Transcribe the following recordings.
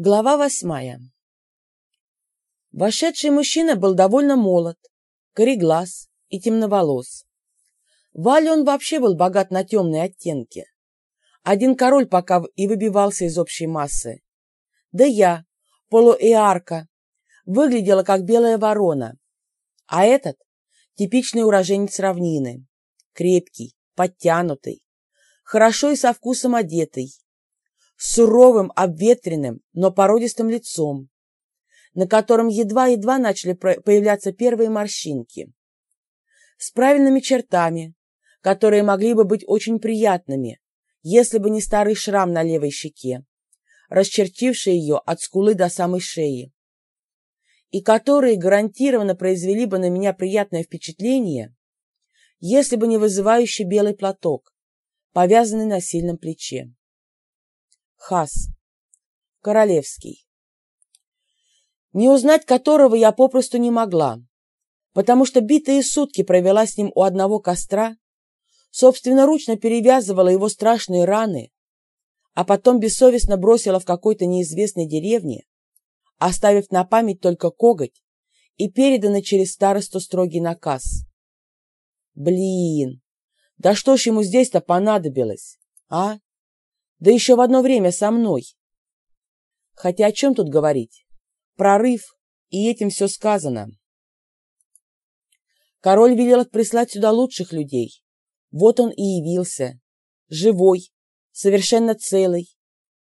Глава восьмая. Вошедший мужчина был довольно молод, кореглаз и темноволос. Вале он вообще был богат на темные оттенки. Один король пока и выбивался из общей массы. Да я, полуэарка, выглядела как белая ворона, а этот — типичный уроженец равнины, крепкий, подтянутый, хорошо и со вкусом одетый, суровым, обветренным, но породистым лицом, на котором едва-едва начали появляться первые морщинки, с правильными чертами, которые могли бы быть очень приятными, если бы не старый шрам на левой щеке, расчертивший ее от скулы до самой шеи, и которые гарантированно произвели бы на меня приятное впечатление, если бы не вызывающий белый платок, повязанный на сильном плече. Хас. Королевский. Не узнать которого я попросту не могла, потому что битые сутки провела с ним у одного костра, собственноручно перевязывала его страшные раны, а потом бессовестно бросила в какой-то неизвестной деревне, оставив на память только коготь и переданный через старосту строгий наказ. Блин, да что ж ему здесь-то понадобилось, а? Да еще в одно время со мной. Хотя о чем тут говорить? Прорыв, и этим все сказано. Король велел прислать сюда лучших людей. Вот он и явился. Живой, совершенно целый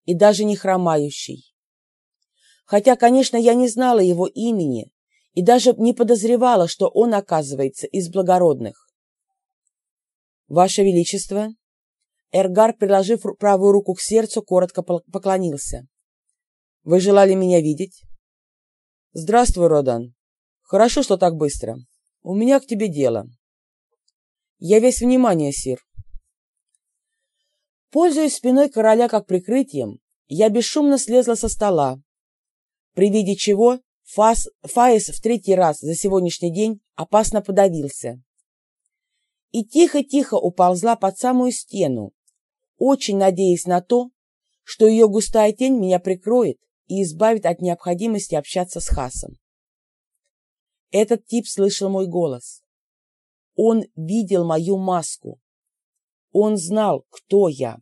и даже не хромающий. Хотя, конечно, я не знала его имени и даже не подозревала, что он, оказывается, из благородных. «Ваше Величество!» Эргар, приложив правую руку к сердцу, коротко поклонился. «Вы желали меня видеть?» «Здравствуй, Родан. Хорошо, что так быстро. У меня к тебе дело». «Я весь внимание, Сир». Пользуясь спиной короля как прикрытием, я бесшумно слезла со стола, при виде чего Фас, Фаис в третий раз за сегодняшний день опасно подавился и тихо-тихо уползла под самую стену, очень надеясь на то, что ее густая тень меня прикроет и избавит от необходимости общаться с Хасом. Этот тип слышал мой голос. Он видел мою маску. Он знал, кто я.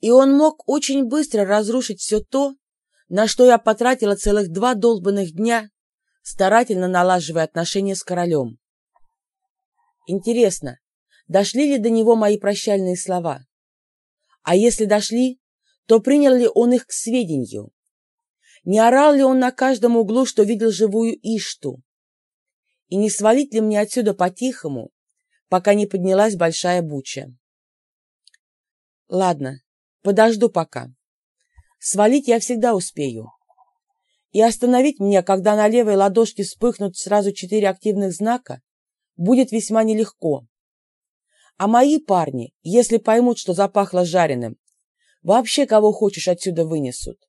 И он мог очень быстро разрушить все то, на что я потратила целых два долбанных дня, старательно налаживая отношения с королем. Интересно, дошли ли до него мои прощальные слова. А если дошли, то принял ли он их к сведению? Не орал ли он на каждом углу, что видел живую Ишту? И не свалить ли мне отсюда по-тихому, пока не поднялась большая буча? Ладно, подожду пока. Свалить я всегда успею. И остановить меня, когда на левой ладошке вспыхнут сразу четыре активных знака, будет весьма нелегко. А мои парни, если поймут, что запахло жареным, вообще кого хочешь отсюда вынесут,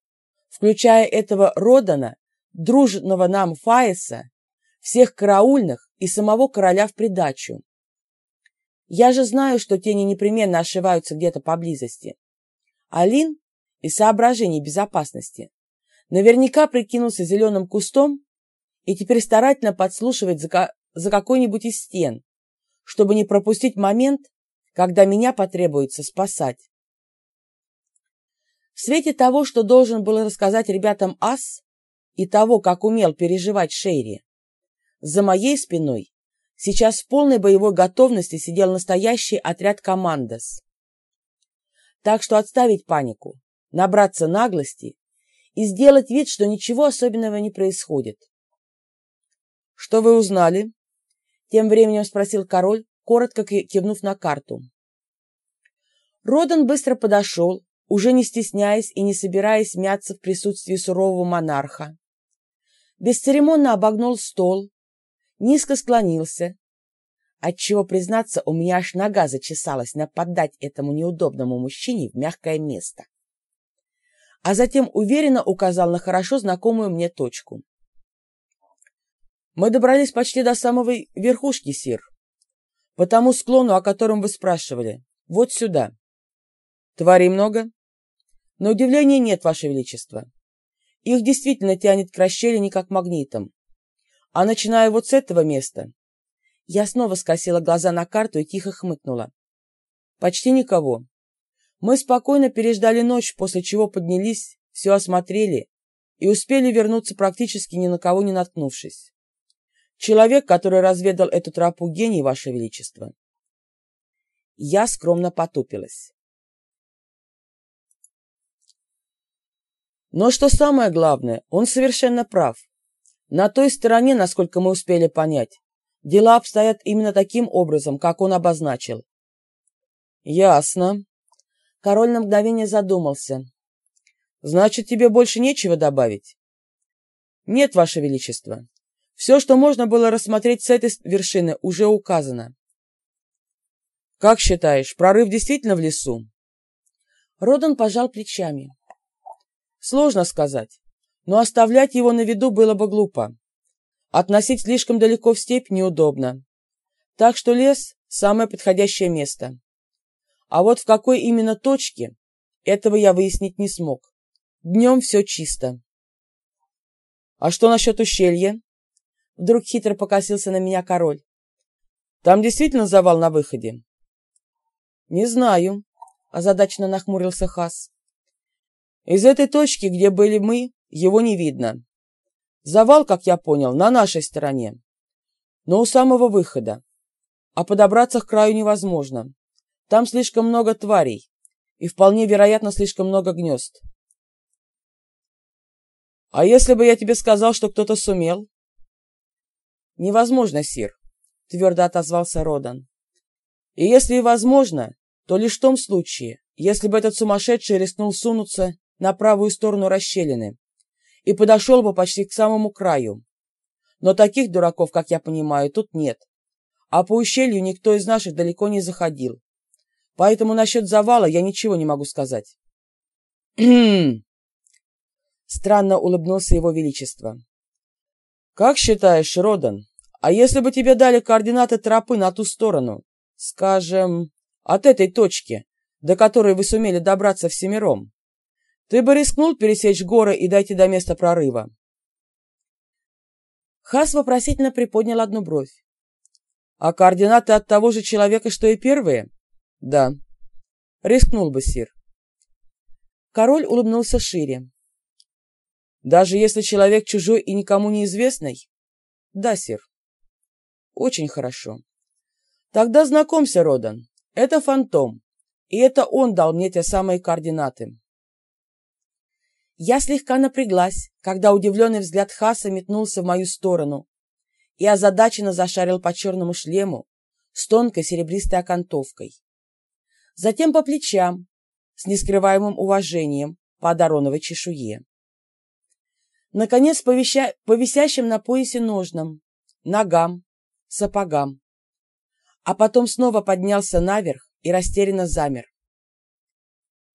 включая этого Родана, дружного нам Фаиса, всех караульных и самого короля в придачу. Я же знаю, что тени непременно ошиваются где-то поблизости. Алин из соображений безопасности наверняка прикинулся зеленым кустом и теперь старательно подслушивает за, за какой-нибудь из стен, чтобы не пропустить момент, когда меня потребуется спасать. В свете того, что должен был рассказать ребятам Ас, и того, как умел переживать Шейри, за моей спиной сейчас в полной боевой готовности сидел настоящий отряд командос. Так что отставить панику, набраться наглости и сделать вид, что ничего особенного не происходит. «Что вы узнали?» Тем временем спросил король, коротко кивнув на карту. Родан быстро подошел, уже не стесняясь и не собираясь мяться в присутствии сурового монарха. Бесцеремонно обогнул стол, низко склонился, отчего, признаться, у меня аж нога зачесалась нападать этому неудобному мужчине в мягкое место. А затем уверенно указал на хорошо знакомую мне точку. Мы добрались почти до самой верхушки, Сир. По тому склону, о котором вы спрашивали. Вот сюда. Тварей много? На удивление нет, Ваше Величество. Их действительно тянет к расщелине как магнитом. А начиная вот с этого места... Я снова скосила глаза на карту и тихо хмыкнула. Почти никого. Мы спокойно переждали ночь, после чего поднялись, все осмотрели и успели вернуться практически ни на кого не наткнувшись. Человек, который разведал эту тропу, гений, Ваше Величество. Я скромно потупилась. Но что самое главное, он совершенно прав. На той стороне, насколько мы успели понять, дела обстоят именно таким образом, как он обозначил. Ясно. Король на мгновение задумался. Значит, тебе больше нечего добавить? Нет, Ваше Величество. Все, что можно было рассмотреть с этой вершины, уже указано. Как считаешь, прорыв действительно в лесу? Родан пожал плечами. Сложно сказать, но оставлять его на виду было бы глупо. Относить слишком далеко в степь неудобно. Так что лес – самое подходящее место. А вот в какой именно точке, этого я выяснить не смог. Днем все чисто. А что насчет ущелья? Вдруг хитро покосился на меня король. Там действительно завал на выходе? Не знаю, озадаченно нахмурился Хас. Из этой точки, где были мы, его не видно. Завал, как я понял, на нашей стороне, но у самого выхода. А подобраться к краю невозможно. Там слишком много тварей, и вполне вероятно слишком много гнезд. А если бы я тебе сказал, что кто-то сумел? Невозможно, Сир, твердо отозвался Родан. И если и возможно, то лишь в том случае, если бы этот сумасшедший рискнул сунуться на правую сторону расщелины и подошел бы почти к самому краю. Но таких дураков, как я понимаю, тут нет. А по ущелью никто из наших далеко не заходил. Поэтому насчет завала я ничего не могу сказать. Странно улыбнулся его величество. «Как считаешь, Родан, а если бы тебе дали координаты тропы на ту сторону, скажем, от этой точки, до которой вы сумели добраться всемиром, ты бы рискнул пересечь горы и дойти до места прорыва?» Хас вопросительно приподнял одну бровь. «А координаты от того же человека, что и первые?» «Да». «Рискнул бы, Сир». Король улыбнулся шире. «Даже если человек чужой и никому неизвестный?» «Да, Сир». «Очень хорошо. Тогда знакомься, Родан. Это фантом, и это он дал мне те самые координаты». Я слегка напряглась, когда удивленный взгляд Хаса метнулся в мою сторону и озадаченно зашарил по черному шлему с тонкой серебристой окантовкой. Затем по плечам, с нескрываемым уважением по одароновой чешуе. Наконец, по, веща... на поясе ножнам, ногам, сапогам. А потом снова поднялся наверх и растерянно замер.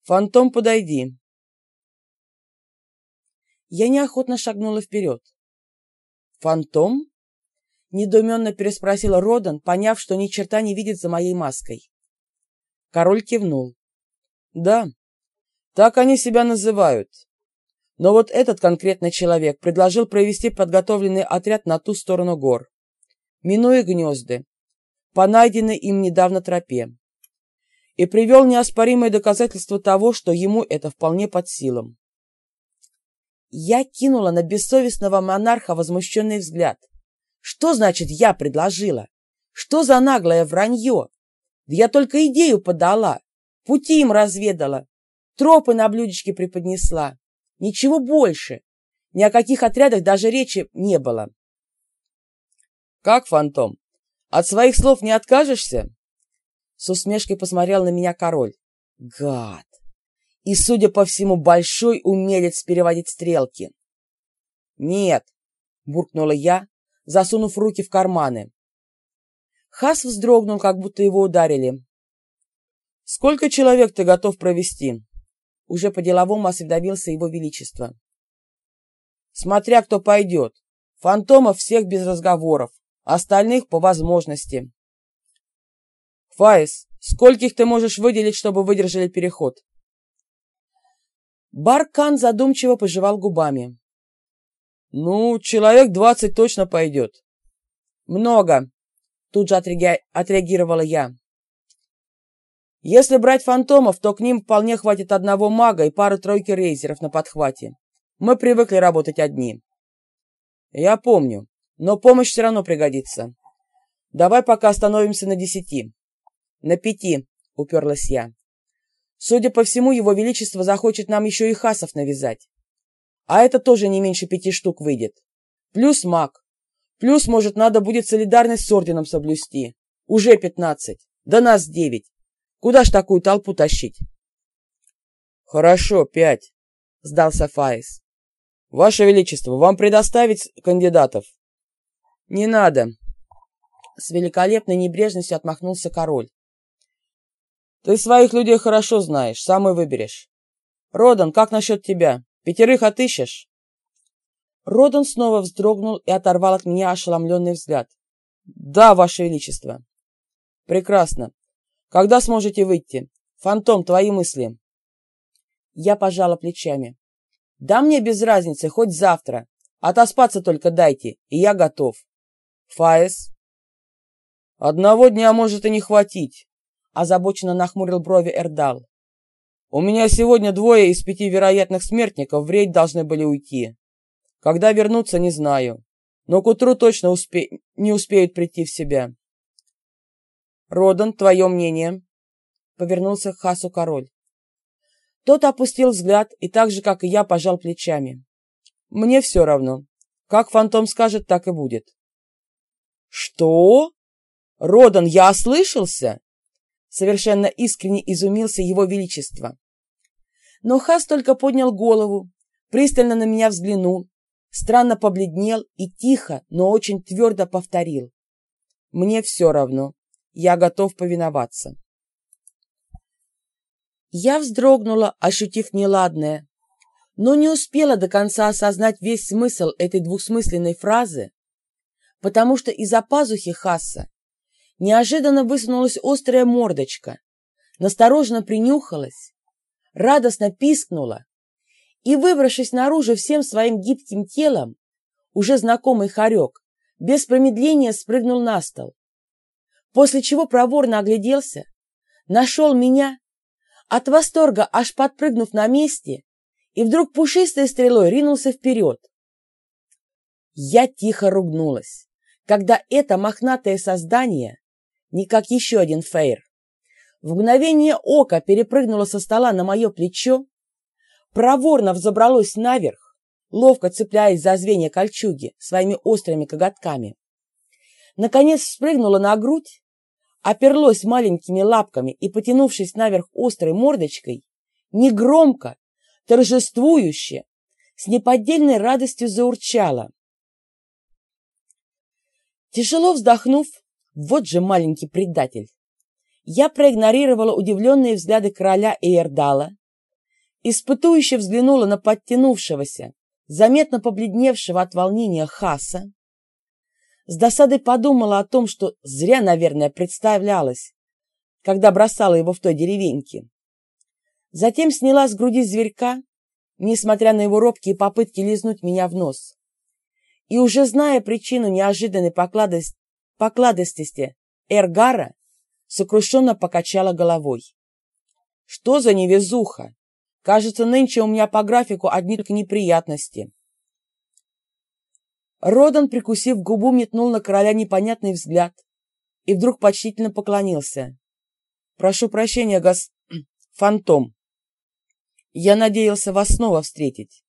«Фантом, подойди!» Я неохотно шагнула вперед. «Фантом?» — недоуменно переспросил Родан, поняв, что ни черта не видит за моей маской. Король кивнул. «Да, так они себя называют. Но вот этот конкретный человек предложил провести подготовленный отряд на ту сторону гор, минуя гнезды, по найденной им недавно тропе, и привел неоспоримое доказательство того, что ему это вполне под силам. Я кинула на бессовестного монарха возмущенный взгляд. Что значит «я предложила»? Что за наглое вранье? Да я только идею подала, пути им разведала, тропы на блюдечке преподнесла. Ничего больше. Ни о каких отрядах даже речи не было. «Как, фантом? От своих слов не откажешься?» С усмешкой посмотрел на меня король. «Гад! и, судя по всему, большой умелец переводить стрелки. «Нет», — буркнула я, засунув руки в карманы. Хас вздрогнул, как будто его ударили. «Сколько человек ты готов провести?» Уже по-деловому осведомился его величество. «Смотря кто пойдет. Фантомов всех без разговоров, остальных по возможности». «Фаис, скольких ты можешь выделить, чтобы выдержали переход?» Баркан задумчиво пожевал губами. «Ну, человек двадцать точно пойдет». «Много», — тут же отреаги... отреагировала я. «Если брать фантомов, то к ним вполне хватит одного мага и пары-тройки рейзеров на подхвате. Мы привыкли работать одни». «Я помню, но помощь все равно пригодится. Давай пока остановимся на десяти». «На пяти», — уперлась я. «Судя по всему, его величество захочет нам еще и хасов навязать. А это тоже не меньше пяти штук выйдет. Плюс маг. Плюс, может, надо будет солидарность с орденом соблюсти. Уже пятнадцать. Да нас девять. Куда ж такую толпу тащить?» «Хорошо, пять», — сдался Фаис. «Ваше Величество, вам предоставить кандидатов?» «Не надо», — с великолепной небрежностью отмахнулся король. «Ты своих людей хорошо знаешь, сам и выберешь. Родан, как насчет тебя? Пятерых отыщешь?» Родан снова вздрогнул и оторвал от меня ошеломленный взгляд. «Да, Ваше Величество». «Прекрасно. Когда сможете выйти? Фантом, твои мысли?» Я пожала плечами. Да мне без разницы, хоть завтра. Отоспаться только дайте, и я готов. Фаес? Одного дня может и не хватить, озабоченно нахмурил брови Эрдал. У меня сегодня двое из пяти вероятных смертников в рейд должны были уйти. Когда вернуться, не знаю. Но к утру точно успе... не успеют прийти в себя. Родан, твое мнение? Повернулся к Хасу король. Тот опустил взгляд и так же, как и я, пожал плечами. «Мне все равно. Как фантом скажет, так и будет». «Что? Родан, я ослышался?» Совершенно искренне изумился его величество. Но Хас только поднял голову, пристально на меня взглянул, странно побледнел и тихо, но очень твердо повторил. «Мне все равно. Я готов повиноваться». Я вздрогнула, ощутив неладное, но не успела до конца осознать весь смысл этой двусмысленной фразы, потому что из-за пазухи Хасса неожиданно высунулась острая мордочка, настороженно принюхалась, радостно пискнула и, выбравшись наружу всем своим гибким телом, уже знакомый хорек, без промедления спрыгнул на стол, после чего проворно огляделся, нашел меня от восторга аж подпрыгнув на месте, и вдруг пушистой стрелой ринулся вперед. Я тихо ругнулась, когда это мохнатое создание, не как еще один фейр, в мгновение ока перепрыгнуло со стола на мое плечо, проворно взобралось наверх, ловко цепляясь за звенья кольчуги своими острыми коготками. Наконец спрыгнула на грудь оперлось маленькими лапками и, потянувшись наверх острой мордочкой, негромко, торжествующе, с неподдельной радостью заурчало. Тяжело вздохнув, вот же маленький предатель, я проигнорировала удивленные взгляды короля Эйрдала, испытующе взглянула на подтянувшегося, заметно побледневшего от волнения Хаса, с досадой подумала о том, что зря, наверное, представлялась, когда бросала его в той деревеньке. Затем сняла с груди зверька, несмотря на его робкие попытки лизнуть меня в нос. И уже зная причину неожиданной покладость, покладостности Эргара, сокрушенно покачала головой. Что за невезуха? Кажется, нынче у меня по графику одни только неприятности. Родан, прикусив губу, метнул на короля непонятный взгляд и вдруг почтительно поклонился. «Прошу прощения, гос... фантом. Я надеялся вас снова встретить,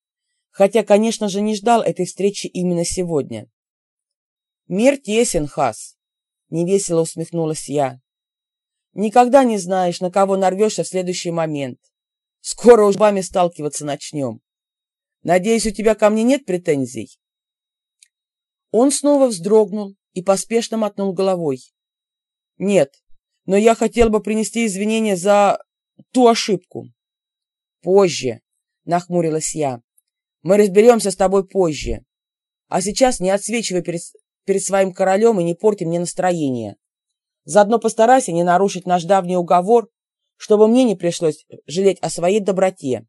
хотя, конечно же, не ждал этой встречи именно сегодня». «Мир тесен, Хас», — невесело усмехнулась я. «Никогда не знаешь, на кого нарвешься в следующий момент. Скоро уж с вами сталкиваться начнем. Надеюсь, у тебя ко мне нет претензий?» Он снова вздрогнул и поспешно мотнул головой. «Нет, но я хотел бы принести извинения за ту ошибку». «Позже», — нахмурилась я. «Мы разберемся с тобой позже. А сейчас не отсвечивай перед, перед своим королем и не порти мне настроение. Заодно постарайся не нарушить наш давний уговор, чтобы мне не пришлось жалеть о своей доброте».